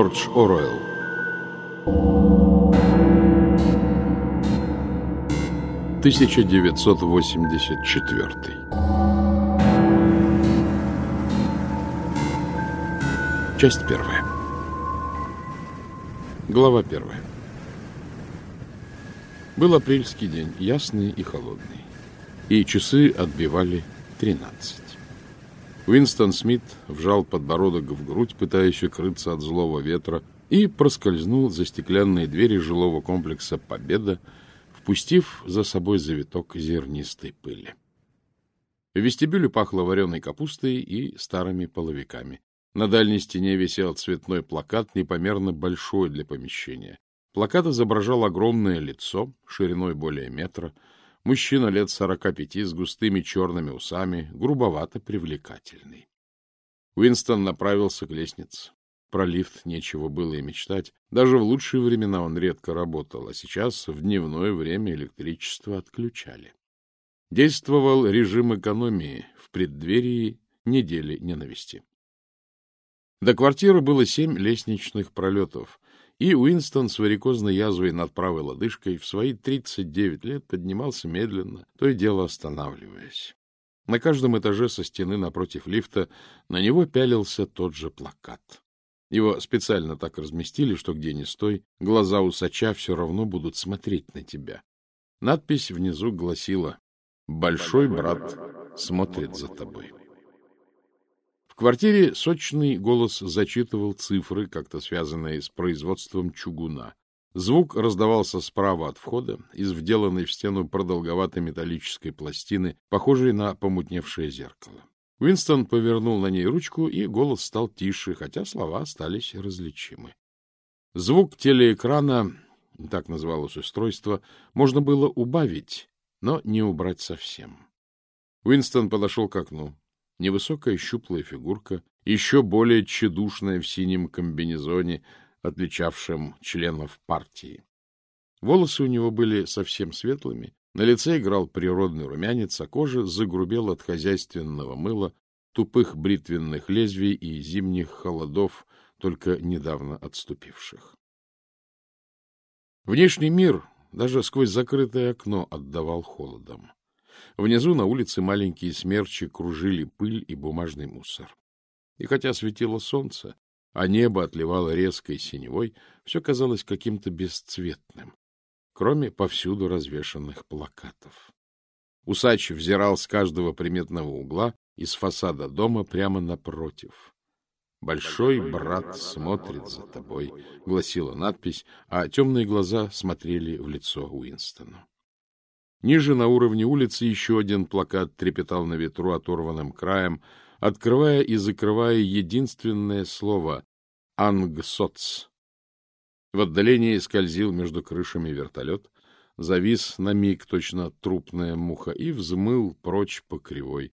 Джордж Оруэлл Тысяча девятьсот восемьдесят четвертый. Часть первая. Глава первая. Был апрельский день, ясный и холодный, и часы отбивали тринадцать. Уинстон Смит вжал подбородок в грудь, пытаясь укрыться от злого ветра, и проскользнул за стеклянные двери жилого комплекса «Победа», впустив за собой завиток зернистой пыли. В вестибюле пахло вареной капустой и старыми половиками. На дальней стене висел цветной плакат, непомерно большой для помещения. Плакат изображал огромное лицо, шириной более метра, Мужчина лет сорока пяти с густыми черными усами, грубовато привлекательный. Уинстон направился к лестнице. Про лифт нечего было и мечтать. Даже в лучшие времена он редко работал, а сейчас в дневное время электричество отключали. Действовал режим экономии в преддверии недели ненависти. До квартиры было семь лестничных пролетов, и Уинстон с варикозной язвой над правой лодыжкой в свои 39 лет поднимался медленно, то и дело останавливаясь. На каждом этаже со стены напротив лифта на него пялился тот же плакат. Его специально так разместили, что где ни стой, глаза усача все равно будут смотреть на тебя. Надпись внизу гласила «Большой брат смотрит за тобой» квартире сочный голос зачитывал цифры, как-то связанные с производством чугуна. Звук раздавался справа от входа, из вделанной в стену продолговатой металлической пластины, похожей на помутневшее зеркало. Уинстон повернул на ней ручку, и голос стал тише, хотя слова остались различимы. Звук телеэкрана, так называлось устройство, можно было убавить, но не убрать совсем. Уинстон подошел к окну. Невысокая щуплая фигурка, еще более тщедушная в синем комбинезоне, отличавшем членов партии. Волосы у него были совсем светлыми, на лице играл природный румянец, а кожа загрубела от хозяйственного мыла, тупых бритвенных лезвий и зимних холодов, только недавно отступивших. Внешний мир даже сквозь закрытое окно отдавал холодом. Внизу на улице маленькие смерчи кружили пыль и бумажный мусор. И хотя светило солнце, а небо отливало резкой синевой, все казалось каким-то бесцветным, кроме повсюду развешанных плакатов. Усач взирал с каждого приметного угла из фасада дома прямо напротив. «Большой брат смотрит за тобой», — гласила надпись, а темные глаза смотрели в лицо Уинстону. Ниже на уровне улицы еще один плакат трепетал на ветру оторванным краем, открывая и закрывая единственное слово «Ангсоц». В отдалении скользил между крышами вертолет, завис на миг точно трупная муха и взмыл прочь по кривой.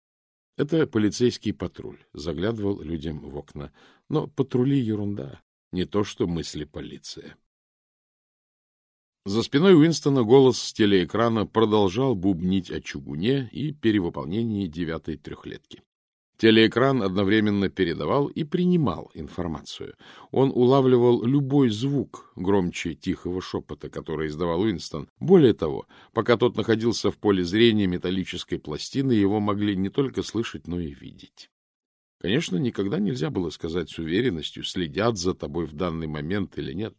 Это полицейский патруль, заглядывал людям в окна. Но патрули — ерунда, не то что мысли полиция. За спиной Уинстона голос с телеэкрана продолжал бубнить о чугуне и перевыполнении девятой трехлетки. Телеэкран одновременно передавал и принимал информацию. Он улавливал любой звук громче тихого шепота, который издавал Уинстон. Более того, пока тот находился в поле зрения металлической пластины, его могли не только слышать, но и видеть. Конечно, никогда нельзя было сказать с уверенностью, следят за тобой в данный момент или нет.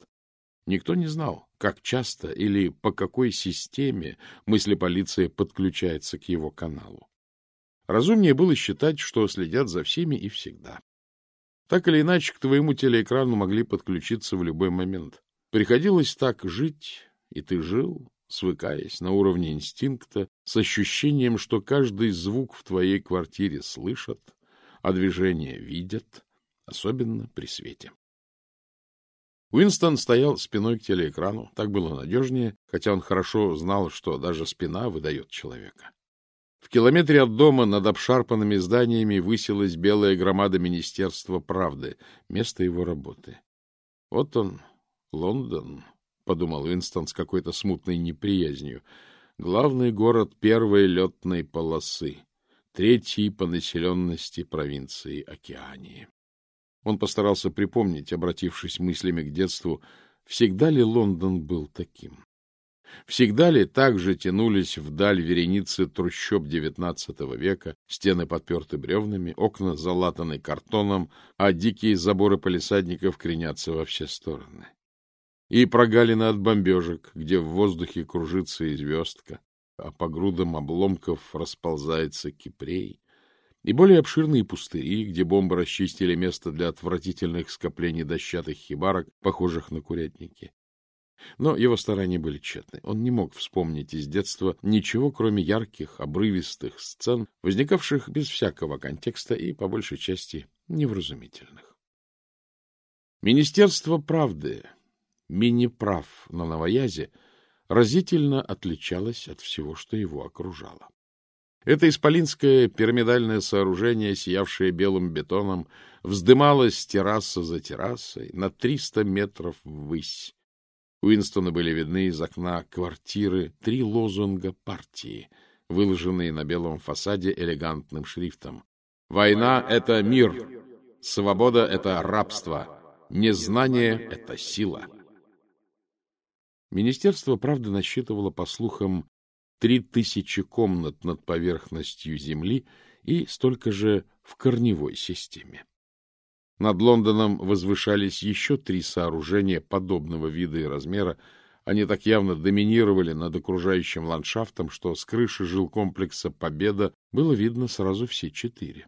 Никто не знал, как часто или по какой системе мысли полиции подключается к его каналу. Разумнее было считать, что следят за всеми и всегда. Так или иначе, к твоему телеэкрану могли подключиться в любой момент. Приходилось так жить, и ты жил, свыкаясь на уровне инстинкта, с ощущением, что каждый звук в твоей квартире слышат, а движение видят, особенно при свете. Уинстон стоял спиной к телеэкрану. Так было надежнее, хотя он хорошо знал, что даже спина выдает человека. В километре от дома над обшарпанными зданиями высилась белая громада Министерства правды, место его работы. Вот он, Лондон, — подумал Уинстон с какой-то смутной неприязнью, — главный город первой летной полосы, третий по населенности провинции Океании. Он постарался припомнить, обратившись мыслями к детству, всегда ли Лондон был таким. Всегда ли так же тянулись вдаль вереницы трущоб XIX века, стены подперты бревнами, окна залатаны картоном, а дикие заборы полисадников кренятся во все стороны? И прогалины от бомбежек, где в воздухе кружится и звездка, а по грудам обломков расползается кипрей, и более обширные пустыри, где бомбы расчистили место для отвратительных скоплений дощатых хибарок, похожих на курятники. Но его старания были тщетны. Он не мог вспомнить из детства ничего, кроме ярких, обрывистых сцен, возникавших без всякого контекста и, по большей части, невразумительных. Министерство правды, мини-прав на Новоязе, разительно отличалось от всего, что его окружало. Это исполинское пирамидальное сооружение, сиявшее белым бетоном, вздымалось терраса за террасой на триста метров ввысь. Уинстона были видны из окна квартиры три лозунга партии, выложенные на белом фасаде элегантным шрифтом. «Война — это мир, свобода — это рабство, незнание — это сила». Министерство, правда, насчитывало, по слухам, три тысячи комнат над поверхностью Земли и столько же в корневой системе. Над Лондоном возвышались еще три сооружения подобного вида и размера. Они так явно доминировали над окружающим ландшафтом, что с крыши жилкомплекса «Победа» было видно сразу все четыре.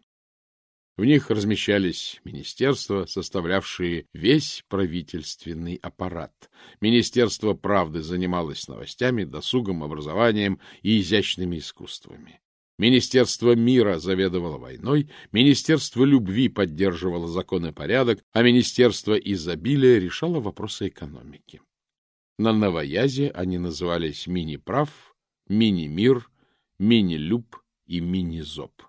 В них размещались министерства, составлявшие весь правительственный аппарат. Министерство правды занималось новостями, досугом, образованием и изящными искусствами. Министерство мира заведовало войной, Министерство любви поддерживало закон и порядок, а Министерство изобилия решало вопросы экономики. На новоязе они назывались мини-прав, мини-мир, мини-люб и мини-зоб.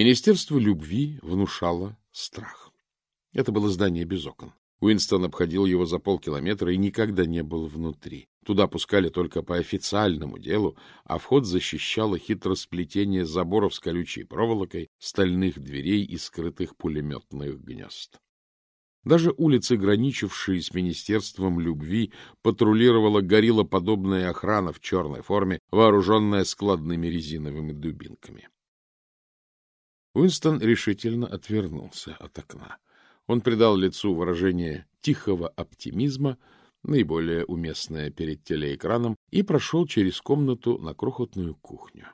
Министерство любви внушало страх. Это было здание без окон. Уинстон обходил его за полкилометра и никогда не был внутри. Туда пускали только по официальному делу, а вход защищало хитросплетение заборов с колючей проволокой, стальных дверей и скрытых пулеметных гнезд. Даже улицы, граничившие с Министерством любви, патрулировала гориллоподобная охрана в черной форме, вооруженная складными резиновыми дубинками. Уинстон решительно отвернулся от окна. Он придал лицу выражение тихого оптимизма, наиболее уместное перед телеэкраном, и прошел через комнату на крохотную кухню.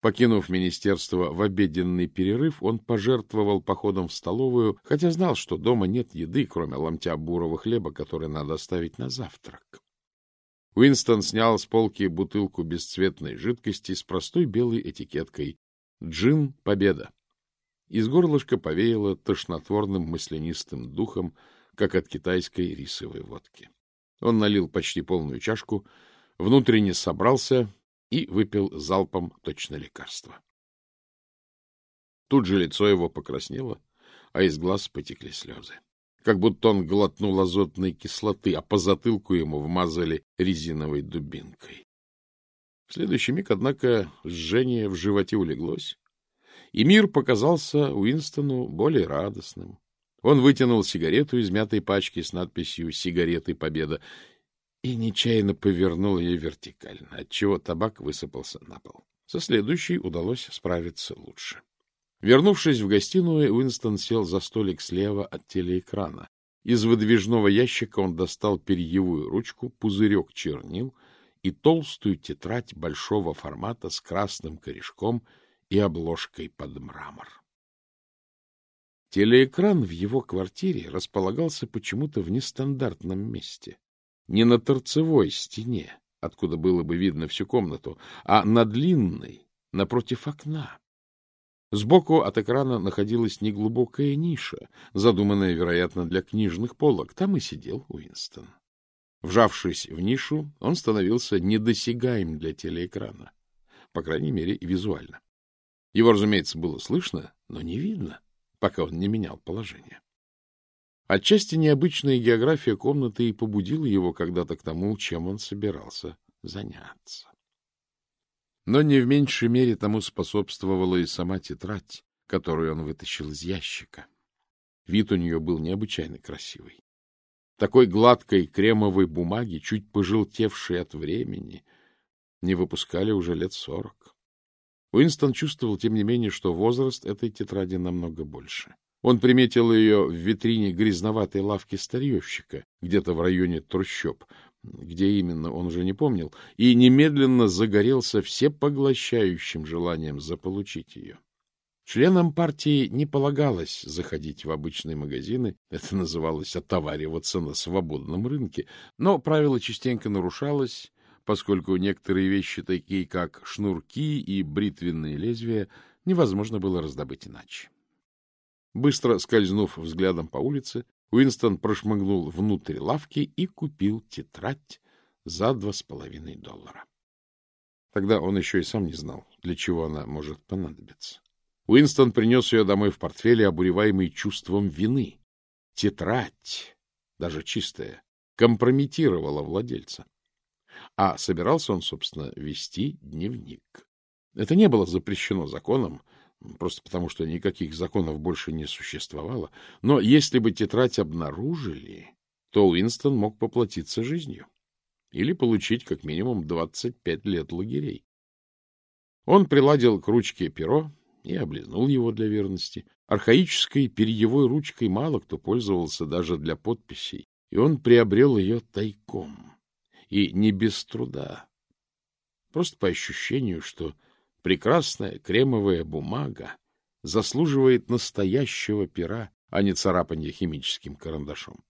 Покинув министерство в обеденный перерыв, он пожертвовал походом в столовую, хотя знал, что дома нет еды, кроме ломтя бурого хлеба, который надо оставить на завтрак. Уинстон снял с полки бутылку бесцветной жидкости с простой белой этикеткой «Джин Победа». Из горлышка повеяло тошнотворным маслянистым духом, как от китайской рисовой водки. Он налил почти полную чашку, внутренне собрался и выпил залпом точно лекарство. Тут же лицо его покраснело, а из глаз потекли слезы. Как будто он глотнул азотной кислоты, а по затылку ему вмазали резиновой дубинкой. В следующий миг, однако, жжение в животе улеглось, и мир показался Уинстону более радостным. Он вытянул сигарету из мятой пачки с надписью «Сигареты Победа» и нечаянно повернул ее вертикально, отчего табак высыпался на пол. Со следующей удалось справиться лучше. Вернувшись в гостиную, Уинстон сел за столик слева от телеэкрана. Из выдвижного ящика он достал перьевую ручку, пузырек чернил и толстую тетрадь большого формата с красным корешком и обложкой под мрамор. Телеэкран в его квартире располагался почему-то в нестандартном месте. Не на торцевой стене, откуда было бы видно всю комнату, а на длинной, напротив окна. Сбоку от экрана находилась неглубокая ниша, задуманная, вероятно, для книжных полок. Там и сидел Уинстон. Вжавшись в нишу, он становился недосягаем для телеэкрана, по крайней мере, визуально. Его, разумеется, было слышно, но не видно, пока он не менял положение. Отчасти необычная география комнаты и побудила его когда-то к тому, чем он собирался заняться. Но не в меньшей мере тому способствовала и сама тетрадь, которую он вытащил из ящика. Вид у нее был необычайно красивый. Такой гладкой кремовой бумаги, чуть пожелтевшей от времени, не выпускали уже лет сорок. Уинстон чувствовал, тем не менее, что возраст этой тетради намного больше. Он приметил ее в витрине грязноватой лавки старьевщика, где-то в районе трущоб, где именно он уже не помнил, и немедленно загорелся всепоглощающим желанием заполучить ее. Членам партии не полагалось заходить в обычные магазины, это называлось отовариваться на свободном рынке, но правило частенько нарушалось, поскольку некоторые вещи, такие как шнурки и бритвенные лезвия, невозможно было раздобыть иначе. Быстро скользнув взглядом по улице, Уинстон прошмыгнул внутрь лавки и купил тетрадь за два с половиной доллара. Тогда он еще и сам не знал, для чего она может понадобиться. Уинстон принес ее домой в портфеле, обуреваемый чувством вины. Тетрадь, даже чистая, компрометировала владельца. А собирался он, собственно, вести дневник. Это не было запрещено законом, просто потому что никаких законов больше не существовало. Но если бы тетрадь обнаружили, то Уинстон мог поплатиться жизнью или получить как минимум 25 лет лагерей. Он приладил к ручке перо и облизнул его для верности. Архаической перьевой ручкой мало кто пользовался даже для подписей, и он приобрел ее тайком. И не без труда. Просто по ощущению, что Прекрасная кремовая бумага заслуживает настоящего пера, а не царапания химическим карандашом.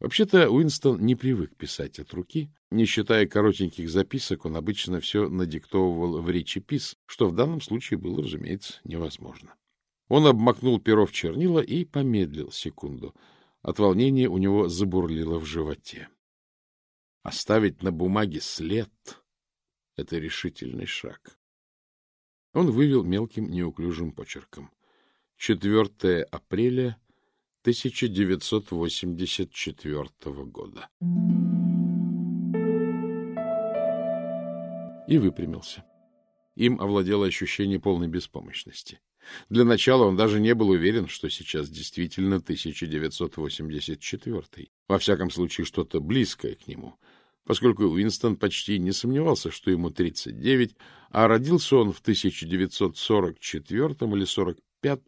Вообще-то Уинстон не привык писать от руки. Не считая коротеньких записок, он обычно все надиктовывал в речепис, что в данном случае было, разумеется, невозможно. Он обмакнул перо в чернила и помедлил секунду. От волнения у него забурлило в животе. Оставить на бумаге след — это решительный шаг. Он вывел мелким неуклюжим почерком. 4 апреля 1984 года. И выпрямился. Им овладело ощущение полной беспомощности. Для начала он даже не был уверен, что сейчас действительно 1984. Во всяком случае, что-то близкое к нему — поскольку Уинстон почти не сомневался, что ему 39, а родился он в 1944 или 45,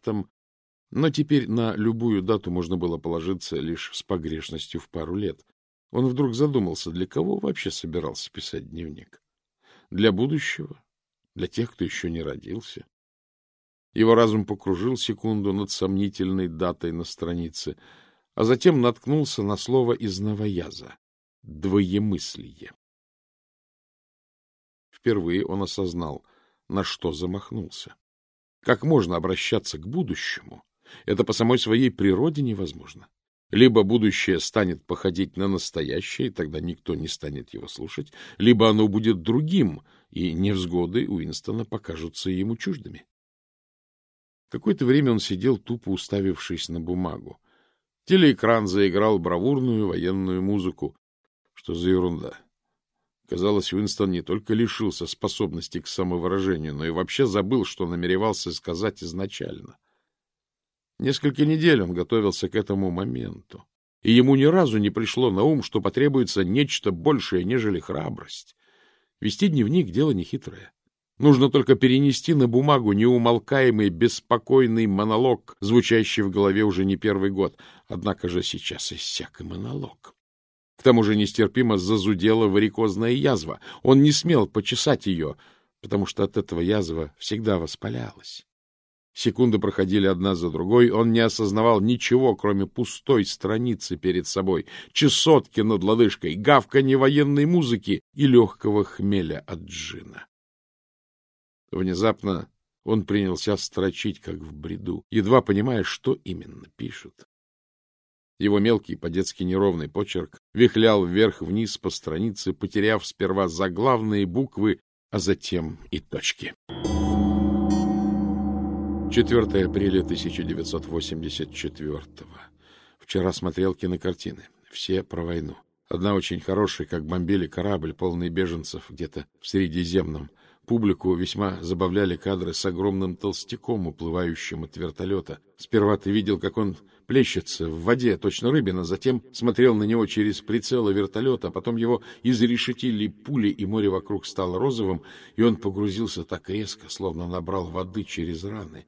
но теперь на любую дату можно было положиться лишь с погрешностью в пару лет. Он вдруг задумался, для кого вообще собирался писать дневник? Для будущего? Для тех, кто еще не родился? Его разум покружил секунду над сомнительной датой на странице, а затем наткнулся на слово из новояза двоемыслие. Впервые он осознал, на что замахнулся. Как можно обращаться к будущему? Это по самой своей природе невозможно. Либо будущее станет походить на настоящее, и тогда никто не станет его слушать, либо оно будет другим, и невзгоды Уинстона покажутся ему чуждыми. Какое-то время он сидел, тупо уставившись на бумагу. Телеэкран заиграл бравурную военную музыку. Что за ерунда? Казалось, Уинстон не только лишился способности к самовыражению, но и вообще забыл, что намеревался сказать изначально. Несколько недель он готовился к этому моменту, и ему ни разу не пришло на ум, что потребуется нечто большее, нежели храбрость. Вести дневник — дело нехитрое. Нужно только перенести на бумагу неумолкаемый, беспокойный монолог, звучащий в голове уже не первый год. Однако же сейчас иссяк и монолог. К тому же нестерпимо зазудела варикозная язва. Он не смел почесать ее, потому что от этого язва всегда воспалялась. Секунды проходили одна за другой, он не осознавал ничего, кроме пустой страницы перед собой, чесотки над лодыжкой, гавканье военной музыки и легкого хмеля от джина. Внезапно он принялся строчить, как в бреду, едва понимая, что именно пишет. Его мелкий, по-детски неровный почерк вихлял вверх-вниз по странице, потеряв сперва заглавные буквы, а затем и точки. 4 апреля 1984 Вчера смотрел кинокартины. Все про войну. Одна очень хорошая, как бомбили корабль, полный беженцев где-то в Средиземном Публику весьма забавляли кадры с огромным толстяком, уплывающим от вертолета. Сперва ты видел, как он плещется в воде, точно рыбина, затем смотрел на него через прицелы вертолета, а потом его изрешетили пули, и море вокруг стало розовым, и он погрузился так резко, словно набрал воды через раны.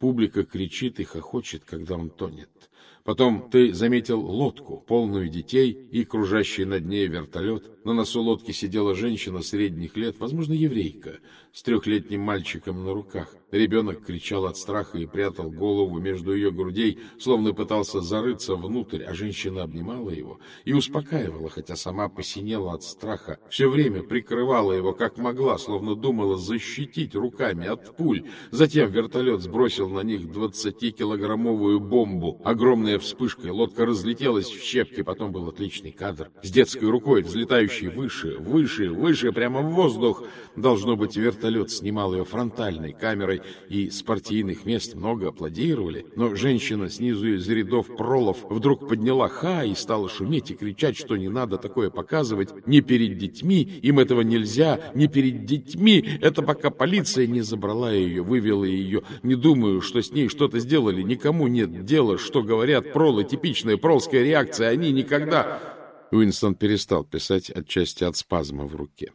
Публика кричит и хохочет, когда он тонет. Потом ты заметил лодку, полную детей и кружащий над ней вертолет. На носу лодки сидела женщина средних лет, возможно, еврейка, с трехлетним мальчиком на руках. Ребенок кричал от страха и прятал голову между ее грудей, словно пытался зарыться внутрь, а женщина обнимала его и успокаивала, хотя сама посинела от страха. Все время прикрывала его, как могла, словно думала защитить руками от пуль. Затем вертолет сбросил на них двадцатикилограммовую бомбу. Огромная вспышка, лодка разлетелась в щепки, потом был отличный кадр. С детской рукой, взлетающей выше, выше, выше, прямо в воздух. Должно быть, вертолет снимал ее фронтальной камерой, и с партийных мест много аплодировали, но женщина снизу из рядов пролов вдруг подняла ха и стала шуметь и кричать, что не надо такое показывать не перед детьми, им этого нельзя, не перед детьми, это пока полиция не забрала ее, вывела ее. Не думаю, что с ней что-то сделали, никому нет дела, что говорят пролы, типичная пролская реакция, они никогда... Уинстон перестал писать отчасти от спазма в руке.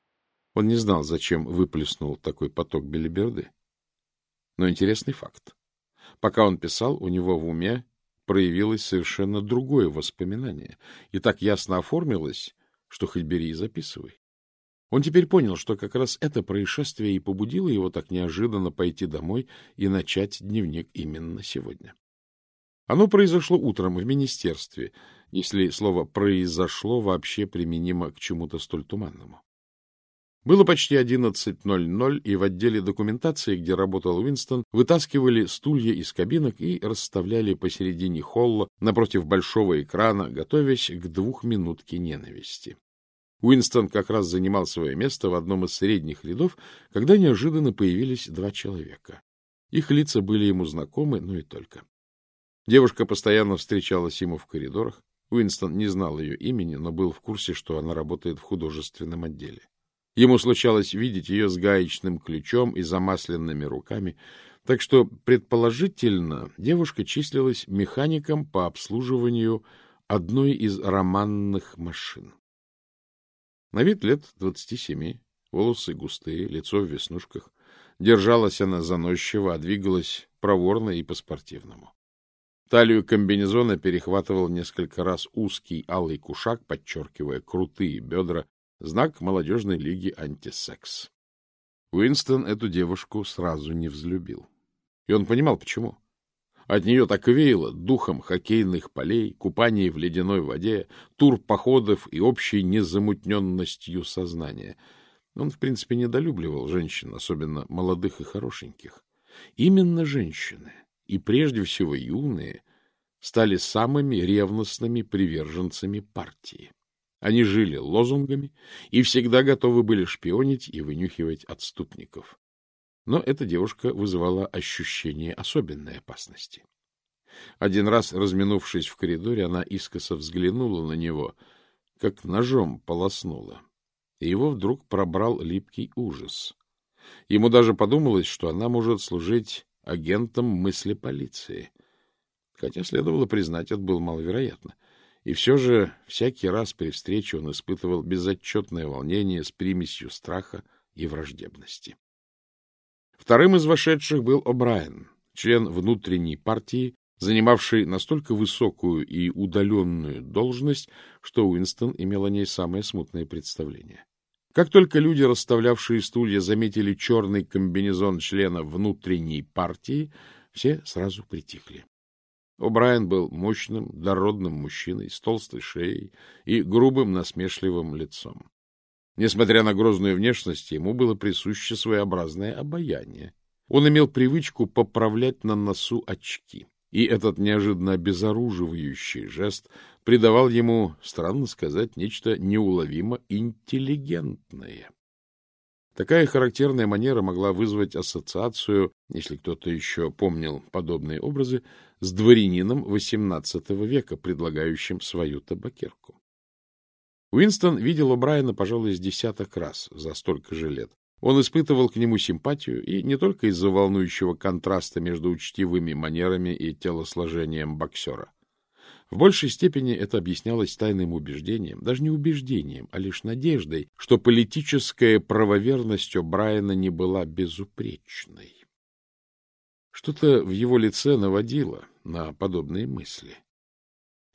Он не знал, зачем выплеснул такой поток белиберды. Но интересный факт. Пока он писал, у него в уме проявилось совершенно другое воспоминание, и так ясно оформилось, что хоть бери и записывай. Он теперь понял, что как раз это происшествие и побудило его так неожиданно пойти домой и начать дневник именно сегодня. Оно произошло утром в министерстве, если слово «произошло» вообще применимо к чему-то столь туманному. Было почти 11.00, и в отделе документации, где работал Уинстон, вытаскивали стулья из кабинок и расставляли посередине холла напротив большого экрана, готовясь к двухминутке ненависти. Уинстон как раз занимал свое место в одном из средних рядов, когда неожиданно появились два человека. Их лица были ему знакомы, но и только. Девушка постоянно встречалась ему в коридорах. Уинстон не знал ее имени, но был в курсе, что она работает в художественном отделе. Ему случалось видеть ее с гаечным ключом и замасленными руками, так что, предположительно, девушка числилась механиком по обслуживанию одной из романных машин. На вид лет двадцати семи, волосы густые, лицо в веснушках. Держалась она заносчиво, а двигалась проворно и по-спортивному. Талию комбинезона перехватывал несколько раз узкий алый кушак, подчеркивая крутые бедра Знак молодежной лиги «Антисекс». Уинстон эту девушку сразу не взлюбил. И он понимал, почему. От нее так веяло духом хоккейных полей, купаний в ледяной воде, тур походов и общей незамутненностью сознания. Он, в принципе, недолюбливал женщин, особенно молодых и хорошеньких. Именно женщины, и прежде всего юные, стали самыми ревностными приверженцами партии. Они жили лозунгами и всегда готовы были шпионить и вынюхивать отступников. Но эта девушка вызывала ощущение особенной опасности. Один раз, разминувшись в коридоре, она искоса взглянула на него, как ножом полоснула, и его вдруг пробрал липкий ужас. Ему даже подумалось, что она может служить агентом мысли полиции. Хотя, следовало признать, это было маловероятно. И все же всякий раз при встрече он испытывал безотчетное волнение с примесью страха и враждебности. Вторым из вошедших был О'Брайен, член внутренней партии, занимавший настолько высокую и удаленную должность, что Уинстон имел о ней самое смутное представление. Как только люди, расставлявшие стулья, заметили черный комбинезон члена внутренней партии, все сразу притихли. О'Брайен был мощным, дородным мужчиной с толстой шеей и грубым насмешливым лицом. Несмотря на грозную внешность, ему было присуще своеобразное обаяние. Он имел привычку поправлять на носу очки, и этот неожиданно обезоруживающий жест придавал ему, странно сказать, нечто неуловимо интеллигентное. Такая характерная манера могла вызвать ассоциацию, если кто-то еще помнил подобные образы, с дворянином XVIII века, предлагающим свою табакерку. Уинстон видел у Брайана, пожалуй, с десяток раз за столько же лет. Он испытывал к нему симпатию, и не только из-за волнующего контраста между учтивыми манерами и телосложением боксера. В большей степени это объяснялось тайным убеждением, даже не убеждением, а лишь надеждой, что политическая правоверность О'Брайена не была безупречной. Что-то в его лице наводило на подобные мысли.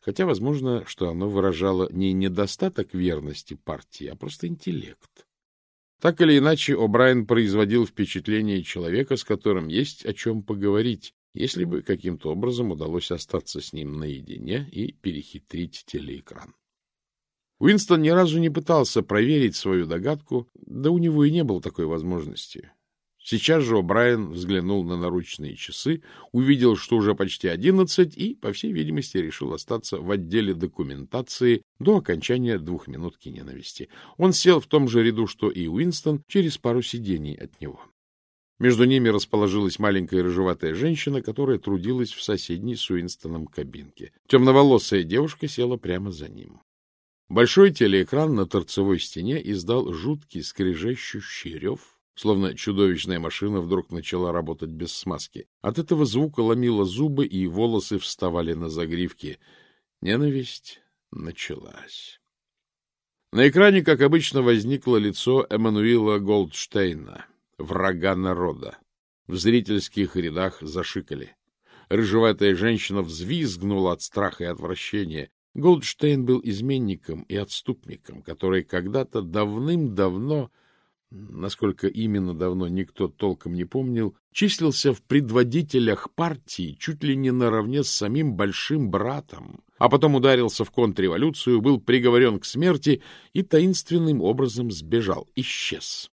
Хотя, возможно, что оно выражало не недостаток верности партии, а просто интеллект. Так или иначе, О'Брайен производил впечатление человека, с которым есть о чем поговорить, если бы каким-то образом удалось остаться с ним наедине и перехитрить телеэкран. Уинстон ни разу не пытался проверить свою догадку, да у него и не было такой возможности. Сейчас же О'Брайен взглянул на наручные часы, увидел, что уже почти одиннадцать, и, по всей видимости, решил остаться в отделе документации до окончания двухминутки ненависти. Он сел в том же ряду, что и Уинстон, через пару сидений от него. Между ними расположилась маленькая рыжеватая женщина, которая трудилась в соседней с Уинстоном кабинке. Темноволосая девушка села прямо за ним. Большой телеэкран на торцевой стене издал жуткий скрежещущий рев, словно чудовищная машина вдруг начала работать без смазки. От этого звука ломило зубы, и волосы вставали на загривке. Ненависть началась. На экране, как обычно, возникло лицо Эммануила Голдштейна, врага народа. В зрительских рядах зашикали. Рыжеватая женщина взвизгнула от страха и отвращения. Голдштейн был изменником и отступником, который когда-то давным-давно насколько именно давно никто толком не помнил, числился в предводителях партии чуть ли не наравне с самим большим братом, а потом ударился в контрреволюцию, был приговорен к смерти и таинственным образом сбежал, исчез.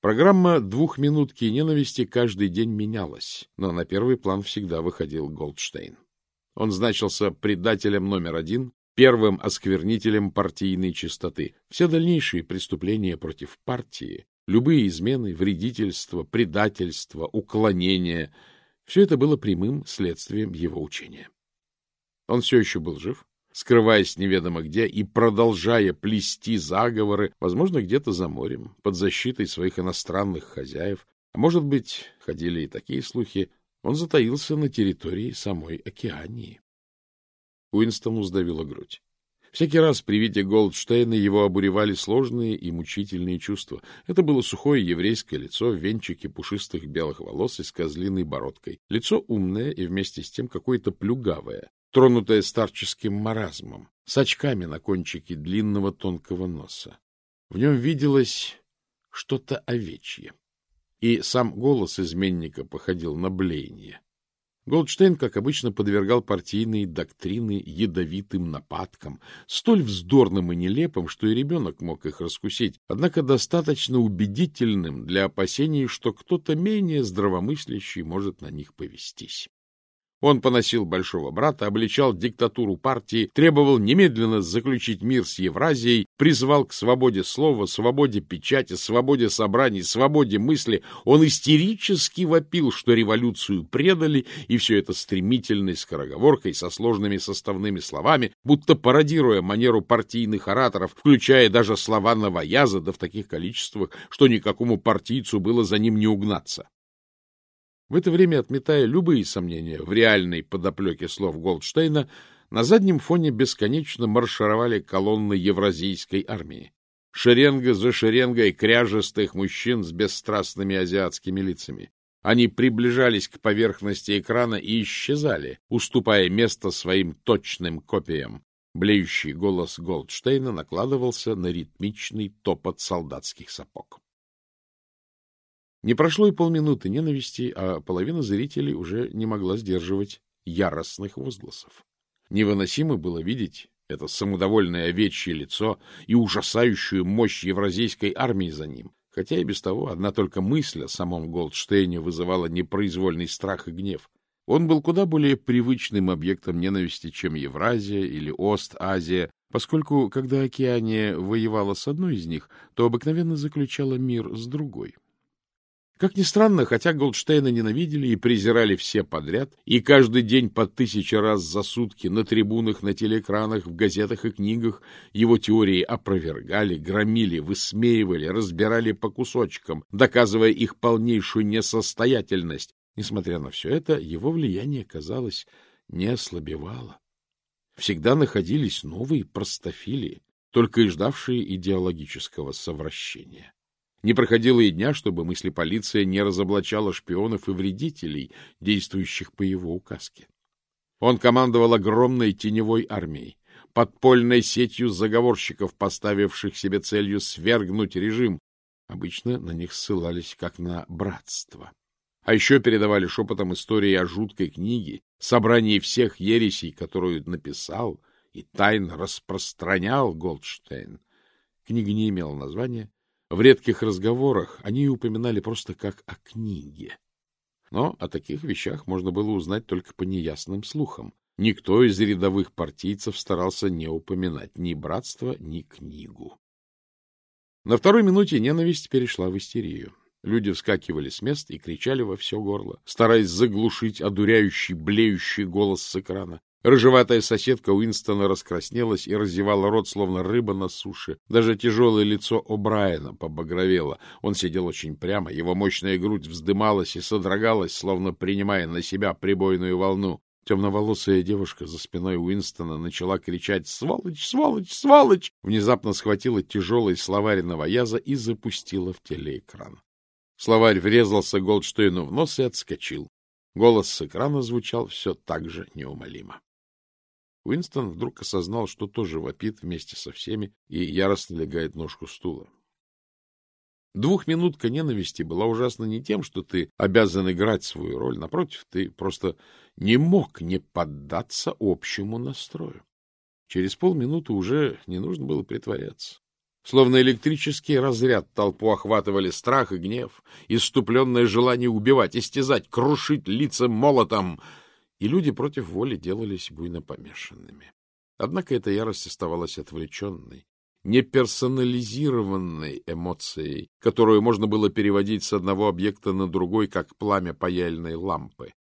Программа «Двухминутки ненависти» каждый день менялась, но на первый план всегда выходил Голдштейн. Он значился предателем номер один, первым осквернителем партийной чистоты. Все дальнейшие преступления против партии, любые измены, вредительство, предательство, уклонение — все это было прямым следствием его учения. Он все еще был жив, скрываясь неведомо где и продолжая плести заговоры, возможно, где-то за морем, под защитой своих иностранных хозяев. А может быть, ходили и такие слухи, он затаился на территории самой Океании. Уинстону сдавило грудь. Всякий раз при виде Голдштейна его обуревали сложные и мучительные чувства. Это было сухое еврейское лицо в венчике пушистых белых волос и с козлиной бородкой. Лицо умное и вместе с тем какое-то плюгавое, тронутое старческим маразмом, с очками на кончике длинного тонкого носа. В нем виделось что-то овечье. И сам голос изменника походил на блеяние. Голдштейн, как обычно, подвергал партийные доктрины ядовитым нападкам, столь вздорным и нелепым, что и ребенок мог их раскусить, однако достаточно убедительным для опасений, что кто-то менее здравомыслящий может на них повестись. Он поносил большого брата, обличал диктатуру партии, требовал немедленно заключить мир с Евразией, призвал к свободе слова, свободе печати, свободе собраний, свободе мысли. Он истерически вопил, что революцию предали, и все это стремительной скороговоркой со сложными составными словами, будто пародируя манеру партийных ораторов, включая даже слова новояза, да в таких количествах, что никакому партийцу было за ним не угнаться. В это время, отметая любые сомнения в реальной подоплеке слов Голдштейна, на заднем фоне бесконечно маршировали колонны Евразийской армии. Шеренга за шеренгой кряжестых мужчин с бесстрастными азиатскими лицами. Они приближались к поверхности экрана и исчезали, уступая место своим точным копиям. Блеющий голос Голдштейна накладывался на ритмичный топот солдатских сапог. Не прошло и полминуты ненависти, а половина зрителей уже не могла сдерживать яростных возгласов. Невыносимо было видеть это самодовольное овечье лицо и ужасающую мощь евразийской армии за ним, хотя и без того одна только мысль о самом Голдштейне вызывала непроизвольный страх и гнев. Он был куда более привычным объектом ненависти, чем Евразия или Ост-Азия, поскольку, когда Океания воевала с одной из них, то обыкновенно заключала мир с другой. Как ни странно, хотя Голдштейна ненавидели и презирали все подряд, и каждый день по тысяче раз за сутки на трибунах, на телеэкранах, в газетах и книгах его теории опровергали, громили, высмеивали, разбирали по кусочкам, доказывая их полнейшую несостоятельность. Несмотря на все это, его влияние, казалось, не ослабевало. Всегда находились новые простофили, только и ждавшие идеологического совращения. Не проходило и дня, чтобы мысли полиция не разоблачала шпионов и вредителей, действующих по его указке. Он командовал огромной теневой армией, подпольной сетью заговорщиков, поставивших себе целью свергнуть режим. Обычно на них ссылались как на братство. А еще передавали шепотом истории о жуткой книге, собрании всех ересей, которую написал и тайно распространял Голдштейн. Книга не имела названия, в редких разговорах они упоминали просто как о книге. Но о таких вещах можно было узнать только по неясным слухам. Никто из рядовых партийцев старался не упоминать ни братство, ни книгу. На второй минуте ненависть перешла в истерию. Люди вскакивали с мест и кричали во все горло, стараясь заглушить одуряющий, блеющий голос с экрана. Рыжеватая соседка Уинстона раскраснелась и разевала рот, словно рыба на суше. Даже тяжелое лицо О'Брайена побагровело. Он сидел очень прямо, его мощная грудь вздымалась и содрогалась, словно принимая на себя прибойную волну. Темноволосая девушка за спиной Уинстона начала кричать «Сволочь! Сволочь! Сволочь!» Внезапно схватила тяжелый словарь новояза и запустила в телеэкран. Словарь врезался Голдштейну в нос и отскочил. Голос с экрана звучал все так же неумолимо. Уинстон вдруг осознал, что тоже вопит вместе со всеми и яростно легает ножку стула. Двухминутка ненависти была ужасна не тем, что ты обязан играть свою роль. Напротив, ты просто не мог не поддаться общему настрою. Через полминуты уже не нужно было притворяться. Словно электрический разряд толпу охватывали страх и гнев, иступленное желание убивать, истязать, крушить лица молотом — и люди против воли делались буйно помешанными. Однако эта ярость оставалась отвлеченной, неперсонализированной эмоцией, которую можно было переводить с одного объекта на другой, как пламя паяльной лампы.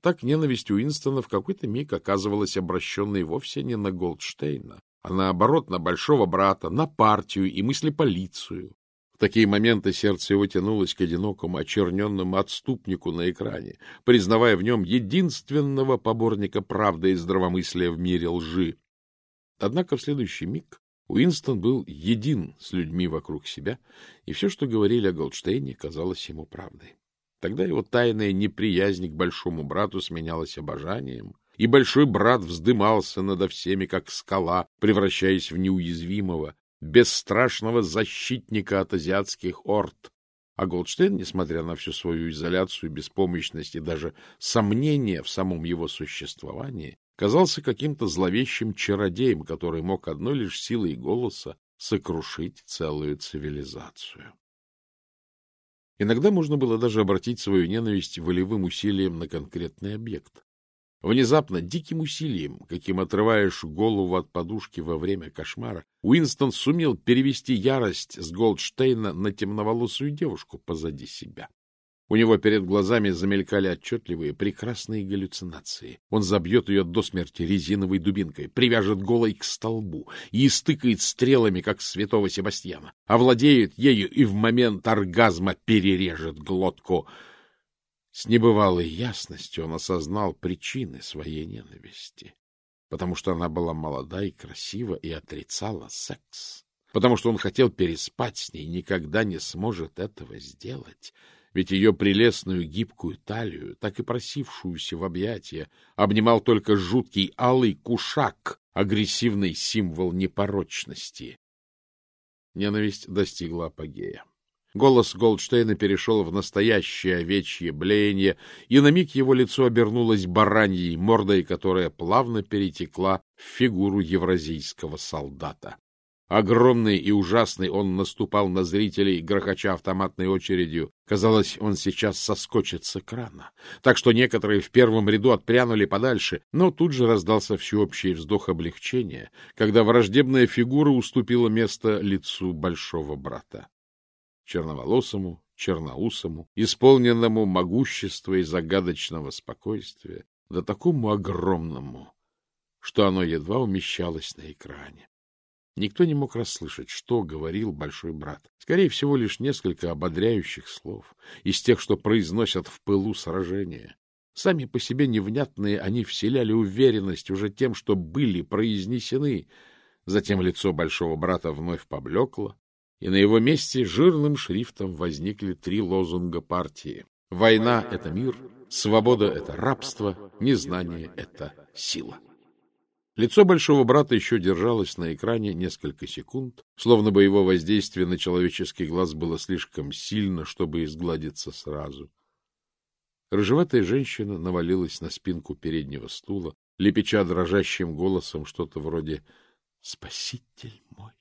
Так ненависть Уинстона в какой-то миг оказывалась обращенной вовсе не на Голдштейна, а наоборот на большого брата, на партию и мысли полицию. В такие моменты сердце его тянулось к одинокому, очерненному отступнику на экране, признавая в нем единственного поборника правды и здравомыслия в мире лжи. Однако в следующий миг Уинстон был един с людьми вокруг себя, и все, что говорили о Голдштейне, казалось ему правдой. Тогда его тайная неприязнь к большому брату сменялась обожанием, и большой брат вздымался надо всеми, как скала, превращаясь в неуязвимого, бесстрашного защитника от азиатских орд. А Голдштейн, несмотря на всю свою изоляцию, беспомощность и даже сомнение в самом его существовании, казался каким-то зловещим чародеем, который мог одной лишь силой голоса сокрушить целую цивилизацию. Иногда можно было даже обратить свою ненависть волевым усилием на конкретный объект. Внезапно, диким усилием, каким отрываешь голову от подушки во время кошмара, Уинстон сумел перевести ярость с Голдштейна на темноволосую девушку позади себя. У него перед глазами замелькали отчетливые, прекрасные галлюцинации. Он забьет ее до смерти резиновой дубинкой, привяжет голой к столбу и истыкает стрелами, как святого Себастьяна, овладеет ею и в момент оргазма перережет глотку — с небывалой ясностью он осознал причины своей ненависти, потому что она была молода и красива и отрицала секс, потому что он хотел переспать с ней и никогда не сможет этого сделать, ведь ее прелестную гибкую талию, так и просившуюся в объятия, обнимал только жуткий алый кушак, агрессивный символ непорочности. Ненависть достигла апогея. Голос Голдштейна перешел в настоящее овечье блеяние, и на миг его лицо обернулось бараньей мордой, которая плавно перетекла в фигуру евразийского солдата. Огромный и ужасный он наступал на зрителей, грохоча автоматной очередью. Казалось, он сейчас соскочит с экрана. Так что некоторые в первом ряду отпрянули подальше, но тут же раздался всеобщий вздох облегчения, когда враждебная фигура уступила место лицу большого брата черноволосому, черноусому, исполненному могущества и загадочного спокойствия, да такому огромному, что оно едва умещалось на экране. Никто не мог расслышать, что говорил большой брат. Скорее всего, лишь несколько ободряющих слов, из тех, что произносят в пылу сражения. Сами по себе невнятные они вселяли уверенность уже тем, что были произнесены. Затем лицо большого брата вновь поблекло, и на его месте жирным шрифтом возникли три лозунга партии. Война — это мир, свобода — это рабство, незнание — это сила. Лицо большого брата еще держалось на экране несколько секунд, словно бы его воздействие на человеческий глаз было слишком сильно, чтобы изгладиться сразу. Рыжеватая женщина навалилась на спинку переднего стула, лепеча дрожащим голосом что-то вроде «Спаситель мой!»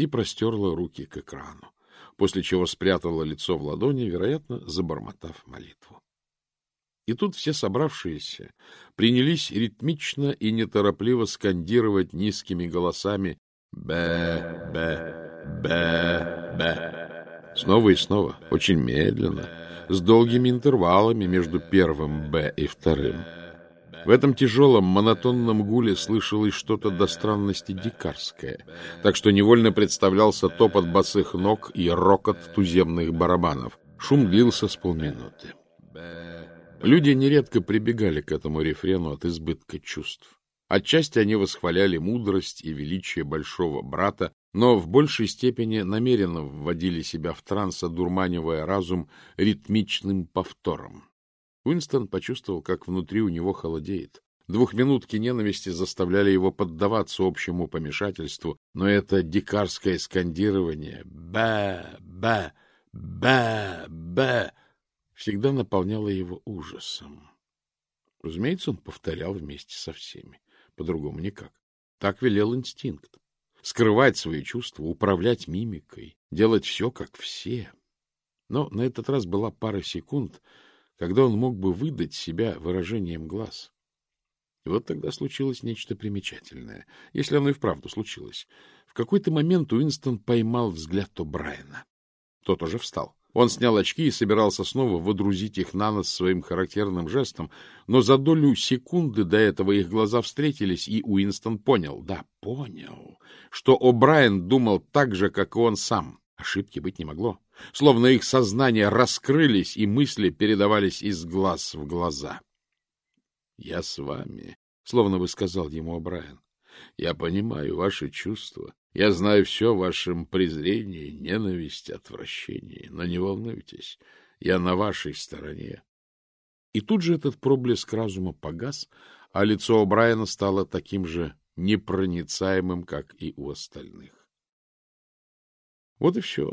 И простерла руки к экрану, после чего спрятала лицо в ладони, вероятно, забормотав молитву. И тут все собравшиеся принялись ритмично и неторопливо скандировать низкими голосами «Бэ, бэ, бэ, бэ». Снова и снова, очень медленно, с долгими интервалами между первым «б» и вторым. В этом тяжелом, монотонном гуле слышалось что-то до странности дикарское, так что невольно представлялся топот босых ног и рокот туземных барабанов. Шум длился с полминуты. Люди нередко прибегали к этому рефрену от избытка чувств. Отчасти они восхваляли мудрость и величие большого брата, но в большей степени намеренно вводили себя в транс, одурманивая разум ритмичным повтором. Уинстон почувствовал, как внутри у него холодеет. Двухминутки ненависти заставляли его поддаваться общему помешательству, но это дикарское скандирование «Бэ! Бэ! Бэ! Бэ!» всегда наполняло его ужасом. Разумеется, он повторял вместе со всеми. По-другому никак. Так велел инстинкт. Скрывать свои чувства, управлять мимикой, делать все, как все. Но на этот раз была пара секунд, когда он мог бы выдать себя выражением глаз. И вот тогда случилось нечто примечательное, если оно и вправду случилось. В какой-то момент Уинстон поймал взгляд О'Брайена. Тот уже встал. Он снял очки и собирался снова водрузить их на нос своим характерным жестом, но за долю секунды до этого их глаза встретились, и Уинстон понял, да, понял, что О'Брайен думал так же, как и он сам. Ошибки быть не могло. Словно их сознания раскрылись, и мысли передавались из глаз в глаза. — Я с вами, — словно бы сказал ему О'Брайен. — Я понимаю ваши чувства. Я знаю все о вашем презрении, ненависти, отвращении. Но не волнуйтесь, я на вашей стороне. И тут же этот проблеск разума погас, а лицо Брайана стало таким же непроницаемым, как и у остальных. Вот и все.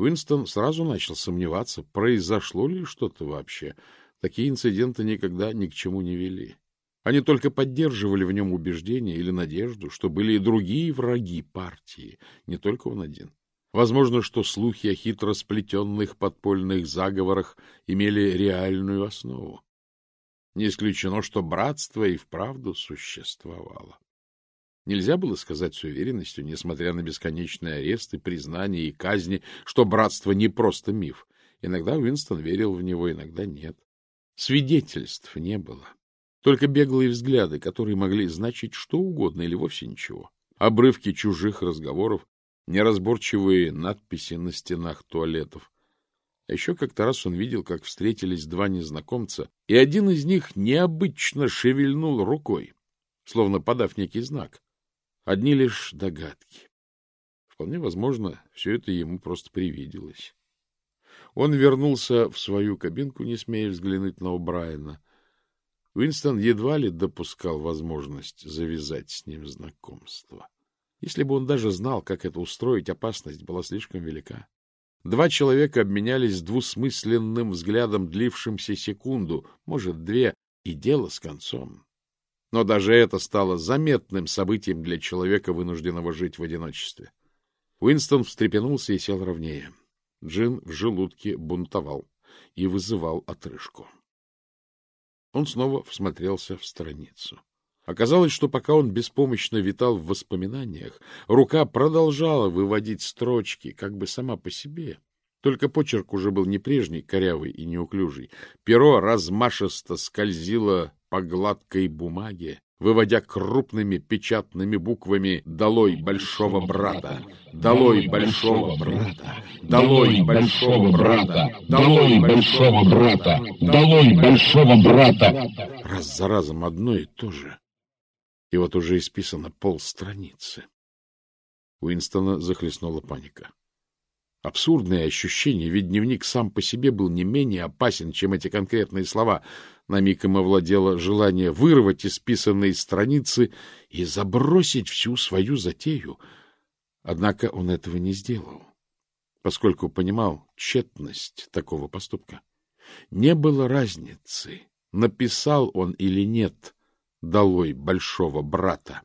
Уинстон сразу начал сомневаться, произошло ли что-то вообще. Такие инциденты никогда ни к чему не вели. Они только поддерживали в нем убеждение или надежду, что были и другие враги партии, не только он один. Возможно, что слухи о хитро сплетенных подпольных заговорах имели реальную основу. Не исключено, что братство и вправду существовало. Нельзя было сказать с уверенностью, несмотря на бесконечные аресты, признания и казни, что братство не просто миф. Иногда Уинстон верил в него, иногда нет. Свидетельств не было. Только беглые взгляды, которые могли значить что угодно или вовсе ничего. Обрывки чужих разговоров, неразборчивые надписи на стенах туалетов. А еще как-то раз он видел, как встретились два незнакомца, и один из них необычно шевельнул рукой, словно подав некий знак. Одни лишь догадки. Вполне возможно, все это ему просто привиделось. Он вернулся в свою кабинку, не смея взглянуть на О'Брайена — Уинстон едва ли допускал возможность завязать с ним знакомство. Если бы он даже знал, как это устроить, опасность была слишком велика. Два человека обменялись двусмысленным взглядом, длившимся секунду, может, две, и дело с концом. Но даже это стало заметным событием для человека, вынужденного жить в одиночестве. Уинстон встрепенулся и сел ровнее. Джин в желудке бунтовал и вызывал отрыжку. Он снова всмотрелся в страницу. Оказалось, что пока он беспомощно витал в воспоминаниях, рука продолжала выводить строчки, как бы сама по себе. Только почерк уже был не прежний, корявый и неуклюжий. Перо размашисто скользило по гладкой бумаге, выводя крупными печатными буквами «Долой большого брата! Долой большого брата! Долой большого брата! Долой большого брата! Долой большого брата!» Раз за разом одно и то же. И вот уже исписано полстраницы. Уинстона захлестнула паника. Абсурдное ощущение, ведь дневник сам по себе был не менее опасен, чем эти конкретные слова. На миг им овладело желание вырвать исписанные страницы и забросить всю свою затею. Однако он этого не сделал, поскольку понимал тщетность такого поступка. Не было разницы, написал он или нет «Долой большого брата».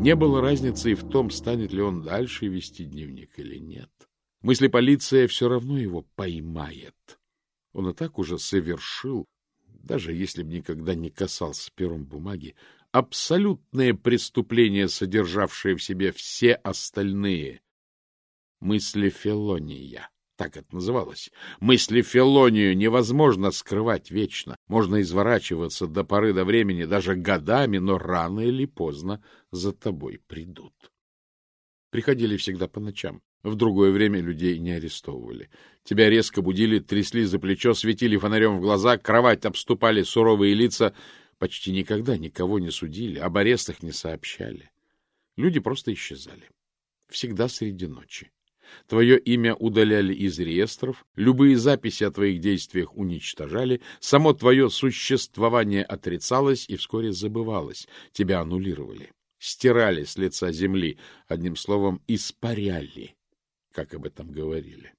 Не было разницы и в том, станет ли он дальше вести дневник или нет. Мысли полиция все равно его поймает. Он и так уже совершил, даже если бы никогда не касался пером бумаги, абсолютное преступление, содержавшее в себе все остальные. Мысли Фелония. Так это называлось. Мысли Фелонию невозможно скрывать вечно. Можно изворачиваться до поры до времени, даже годами, но рано или поздно за тобой придут. Приходили всегда по ночам. В другое время людей не арестовывали. Тебя резко будили, трясли за плечо, светили фонарем в глаза, кровать обступали суровые лица. Почти никогда никого не судили, об арестах не сообщали. Люди просто исчезали. Всегда среди ночи. Твое имя удаляли из реестров, любые записи о твоих действиях уничтожали, само твое существование отрицалось и вскоре забывалось, тебя аннулировали, стирали с лица земли, одним словом, испаряли, как об этом говорили.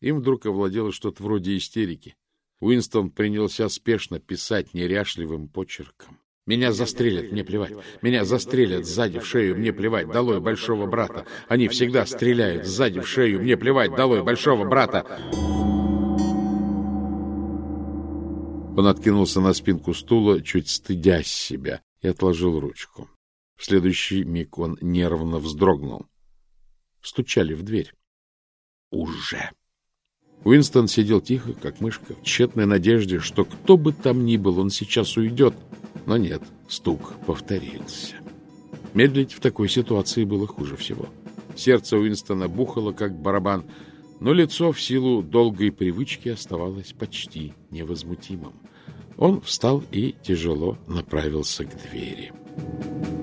Им вдруг овладело что-то вроде истерики. Уинстон принялся спешно писать неряшливым почерком. Меня застрелят, мне плевать. Меня застрелят сзади в шею, мне плевать. Долой большого брата. Они всегда стреляют сзади в шею, мне плевать. Долой большого брата. Он откинулся на спинку стула, чуть стыдясь себя, и отложил ручку. В следующий миг он нервно вздрогнул. Стучали в дверь. Уже. Уинстон сидел тихо, как мышка, в тщетной надежде, что кто бы там ни был, он сейчас уйдет — но нет, стук повторился. Медлить в такой ситуации было хуже всего. Сердце Уинстона бухало, как барабан, но лицо в силу долгой привычки оставалось почти невозмутимым. Он встал и тяжело направился к двери. Thank.